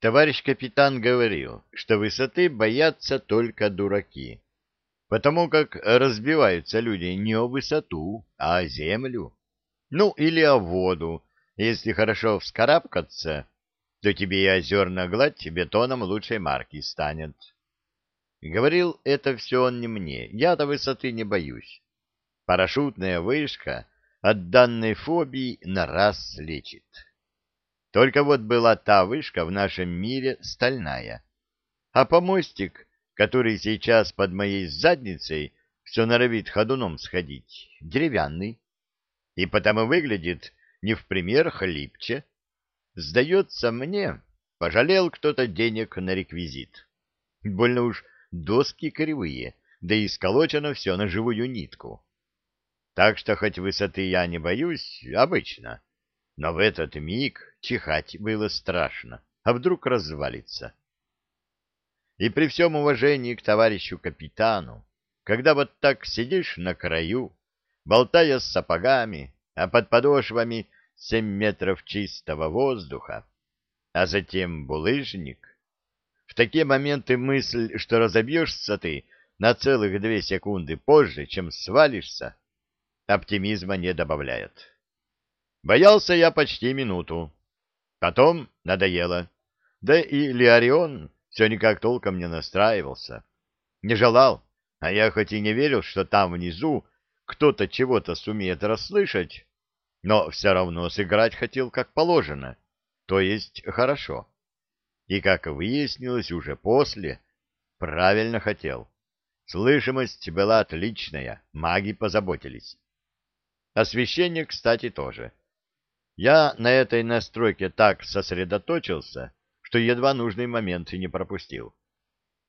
Товарищ капитан говорил, что высоты боятся только дураки, потому как разбиваются люди не о высоту, а о землю. Ну, или о воду. Если хорошо вскарабкаться, то тебе и озерная гладь бетоном лучшей марки станет. Говорил это все он не мне, я-то высоты не боюсь. Парашютная вышка от данной фобии на раз лечит. Только вот была та вышка в нашем мире стальная, а помостик, который сейчас под моей задницей все норовит ходуном сходить, деревянный, и потому выглядит не в пример хлипче. Сдается мне, пожалел кто-то денег на реквизит. Больно уж доски кривые, да и сколочено все на живую нитку. Так что хоть высоты я не боюсь, обычно, но в этот миг чихать было страшно, а вдруг развалится. И при всем уважении к товарищу капитану, когда вот так сидишь на краю, болтая с сапогами, а под подошвами семь метров чистого воздуха, а затем булыжник, в такие моменты мысль, что разобьешься ты на целых две секунды позже, чем свалишься, оптимизма не добавляет. Боялся я почти минуту. Потом надоело. Да и Леорион все никак толком не настраивался. Не желал, а я хоть и не верил, что там внизу кто-то чего-то сумеет расслышать, но все равно сыграть хотел как положено, то есть хорошо. И, как выяснилось уже после, правильно хотел. Слышимость была отличная, маги позаботились. Освещение, кстати, тоже. Я на этой настройке так сосредоточился, что едва нужный момент и не пропустил.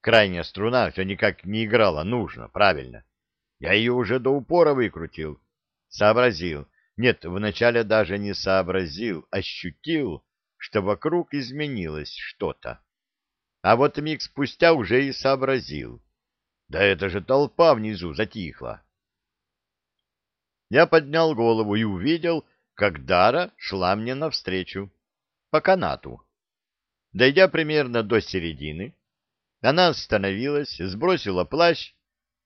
Крайняя струна все никак не играла нужно, правильно. Я ее уже до упора выкрутил. Сообразил. Нет, вначале даже не сообразил, ощутил, что вокруг изменилось что-то. А вот миг спустя уже и сообразил. Да это же толпа внизу затихла. Я поднял голову и увидел, как Дара шла мне навстречу, по канату. Дойдя примерно до середины, она остановилась, сбросила плащ,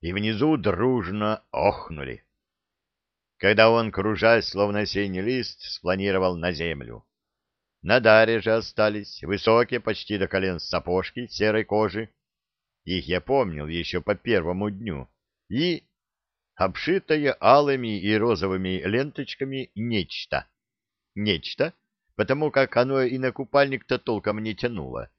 и внизу дружно охнули. Когда он, кружась, словно осенний лист, спланировал на землю. На Даре же остались высокие, почти до колен сапожки серой кожи. Их я помнил еще по первому дню. И обшитое алыми и розовыми ленточками нечто. Нечто, потому как оно и на купальник-то толком не тянуло.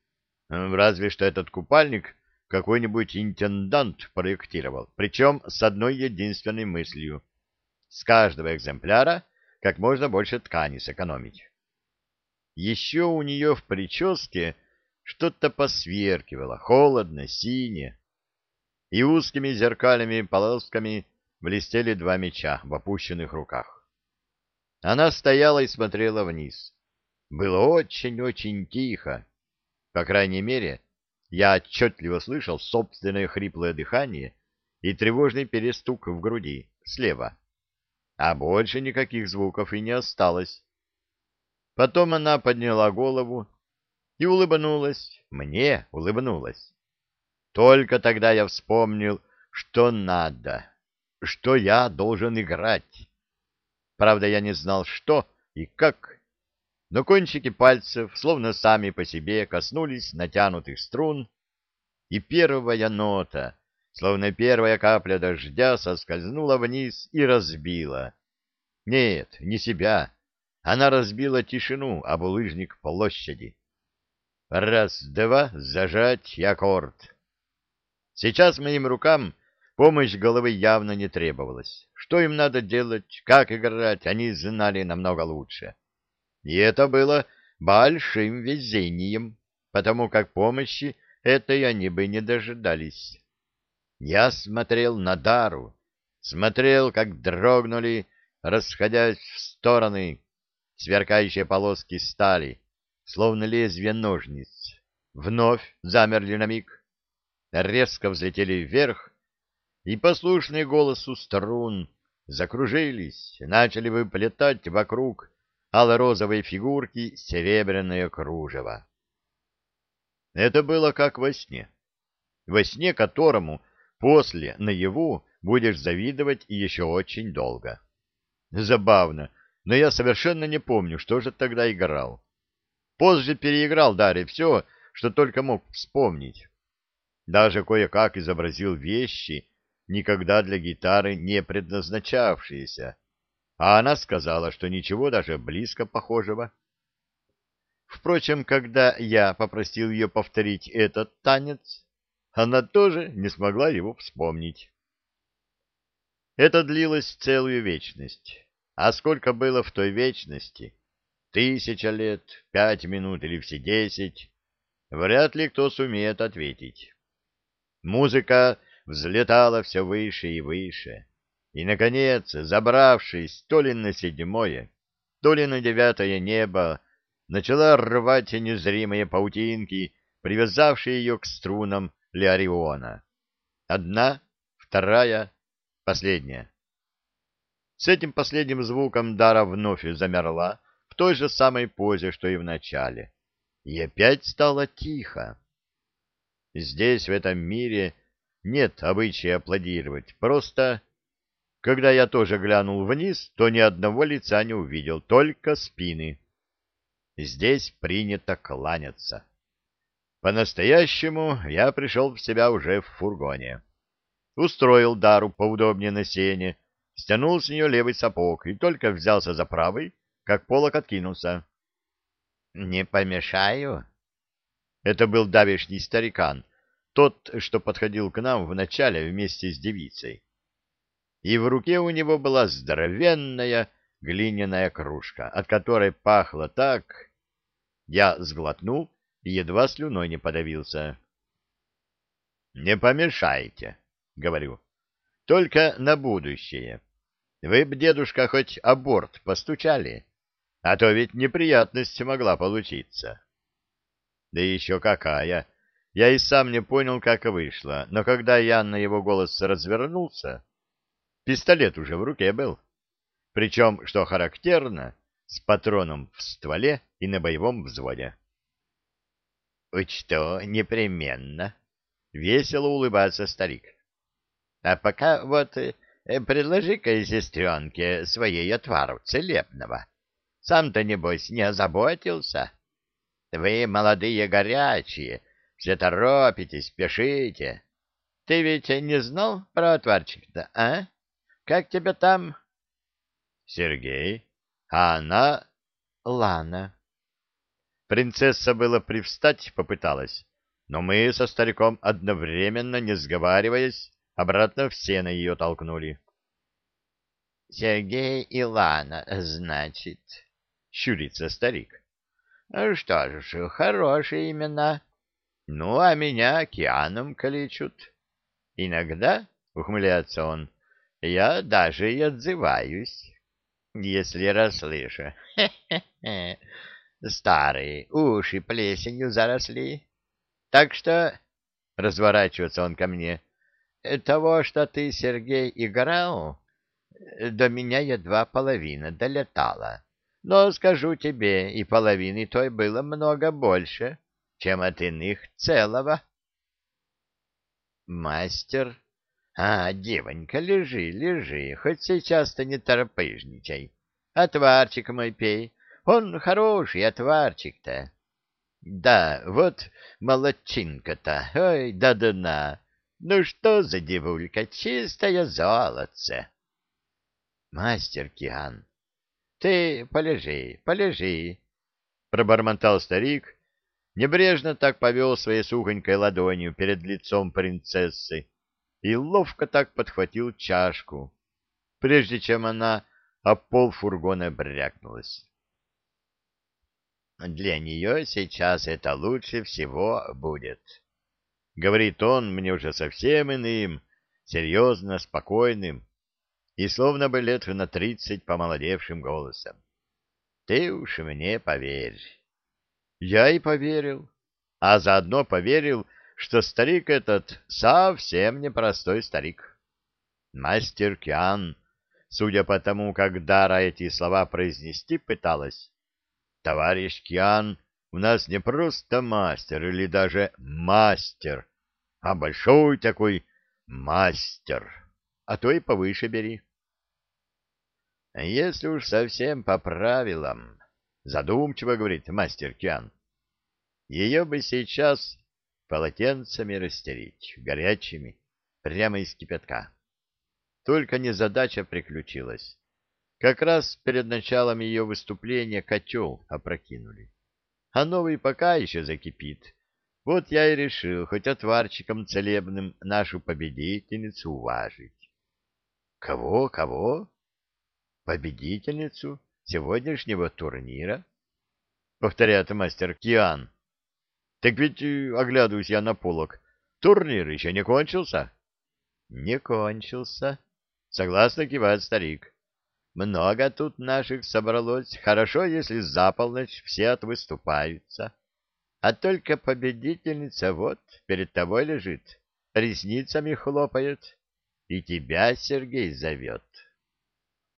Разве что этот купальник какой-нибудь интендант проектировал, причем с одной единственной мыслью — с каждого экземпляра как можно больше ткани сэкономить. Еще у нее в прическе что-то посверкивало, холодно, синее, и узкими зеркальными полосками блестели два меча в опущенных руках. Она стояла и смотрела вниз. Было очень-очень тихо. По крайней мере, я отчетливо слышал собственное хриплое дыхание и тревожный перестук в груди слева. А больше никаких звуков и не осталось. Потом она подняла голову и улыбнулась. Мне улыбнулась. Только тогда я вспомнил, что надо что я должен играть. Правда, я не знал, что и как, но кончики пальцев, словно сами по себе, коснулись натянутых струн, и первая нота, словно первая капля дождя, соскользнула вниз и разбила. Нет, не себя. Она разбила тишину об улыжник площади. Раз, два, зажать аккорд. Сейчас моим рукам Помощь головы явно не требовалась. Что им надо делать, как играть, они знали намного лучше. И это было большим везением, потому как помощи этой они бы не дожидались. Я смотрел на Дару, смотрел, как дрогнули, расходясь в стороны, сверкающие полоски стали, словно лезвие ножниц. Вновь замерли на миг, резко взлетели вверх, и послушные голосу струн закружились, начали выплетать вокруг алло-розовой фигурки серебряное кружево. Это было как во сне. Во сне которому после наяву будешь завидовать еще очень долго. Забавно, но я совершенно не помню, что же тогда играл. Позже переиграл Дарья все, что только мог вспомнить. Даже кое-как изобразил вещи, никогда для гитары не предназначавшиеся, а она сказала, что ничего даже близко похожего. Впрочем, когда я попросил ее повторить этот танец, она тоже не смогла его вспомнить. Это длилось целую вечность. А сколько было в той вечности? Тысяча лет, пять минут или все десять? Вряд ли кто сумеет ответить. Музыка взлетала все выше и выше. И, наконец, забравшись то ли на седьмое, то ли на девятое небо, начала рвать незримые паутинки, привязавшие ее к струнам Леориона. Одна, вторая, последняя. С этим последним звуком Дара вновь замерла в той же самой позе, что и в начале. И опять стало тихо. Здесь, в этом мире, нет обычая аплодировать. Просто, когда я тоже глянул вниз, то ни одного лица не увидел, только спины. Здесь принято кланяться. По-настоящему я пришел в себя уже в фургоне. Устроил Дару поудобнее на сене, стянул с нее левый сапог и только взялся за правый, как полок откинулся. — Не помешаю? Это был давешний старикан, тот, что подходил к нам вначале вместе с девицей. И в руке у него была здоровенная глиняная кружка, от которой пахло так... Я сглотнул и едва слюной не подавился. — Не помешайте, — говорю, — только на будущее. Вы б, дедушка, хоть аборт постучали, а то ведь неприятность могла получиться. Да еще какая! Я и сам не понял, как вышло, но когда я на его голос развернулся, пистолет уже в руке был. Причем, что характерно, с патроном в стволе и на боевом взводе. — Учту непременно, — весело улыбается старик. — А пока вот Э, предложи-ка сестренке своей отвару целебного. Сам-то, небось, не озаботился. Вы, молодые горячие, все торопитесь, спешите. Ты ведь не знал про отварчик-то, а? Как тебя там? Сергей. А она... Лана. Принцесса было привстать попыталась, но мы со стариком одновременно, не сговариваясь, Обратно все на ее толкнули. — Сергей и Лана, значит, — щурится старик. «Ну — Что ж, хорошие имена. Ну, а меня океаном калечут. Иногда, — ухмыляется он, — я даже и отзываюсь, если расслышу. Хе-хе-хе. Старые, уши плесенью заросли. Так что, — разворачивается он ко мне, — того, что ты, Сергей, играл, до меня едва половина долетала. Но скажу тебе, и половины той было много больше, чем от иных целого. Мастер? А, девонька, лежи, лежи, хоть сейчас-то не торопыжничай. Отварчик мой пей, он хороший отварчик-то. Да, вот молодчинка-то, ой, да дна. Ну что за девулька, чистое золотце. Мастер Киан, ты полежи, полежи, пробормотал старик, небрежно так повел своей сухонькой ладонью перед лицом принцессы и ловко так подхватил чашку, прежде чем она об пол фургона брякнулась. Для нее сейчас это лучше всего будет. Говорит он мне уже совсем иным, серьезно, спокойным и словно бы лет на тридцать помолодевшим голосом. Ты уж мне поверь. Я и поверил, а заодно поверил, что старик этот совсем непростой старик. Мастер Киан, судя по тому, как Дара эти слова произнести пыталась, товарищ Киан у нас не просто мастер или даже мастер, а большой такой мастер, а то и повыше бери. Если уж совсем по правилам, задумчиво говорит мастер Киан, ее бы сейчас полотенцами растереть, горячими, прямо из кипятка. Только незадача приключилась. Как раз перед началом ее выступления котел опрокинули. А новый пока еще закипит. Вот я и решил хоть отварчиком целебным нашу победительницу уважить. Кого, кого? Победительницу сегодняшнего турнира? Повторяет мастер Киан. Так ведь, э, оглядываюсь я на полок, турнир еще не кончился? Не кончился. Согласно кивает старик. Много тут наших собралось. Хорошо, если за полночь все отвыступаются. А только победительница вот перед тобой лежит, ресницами хлопает и тебя, Сергей, зовет.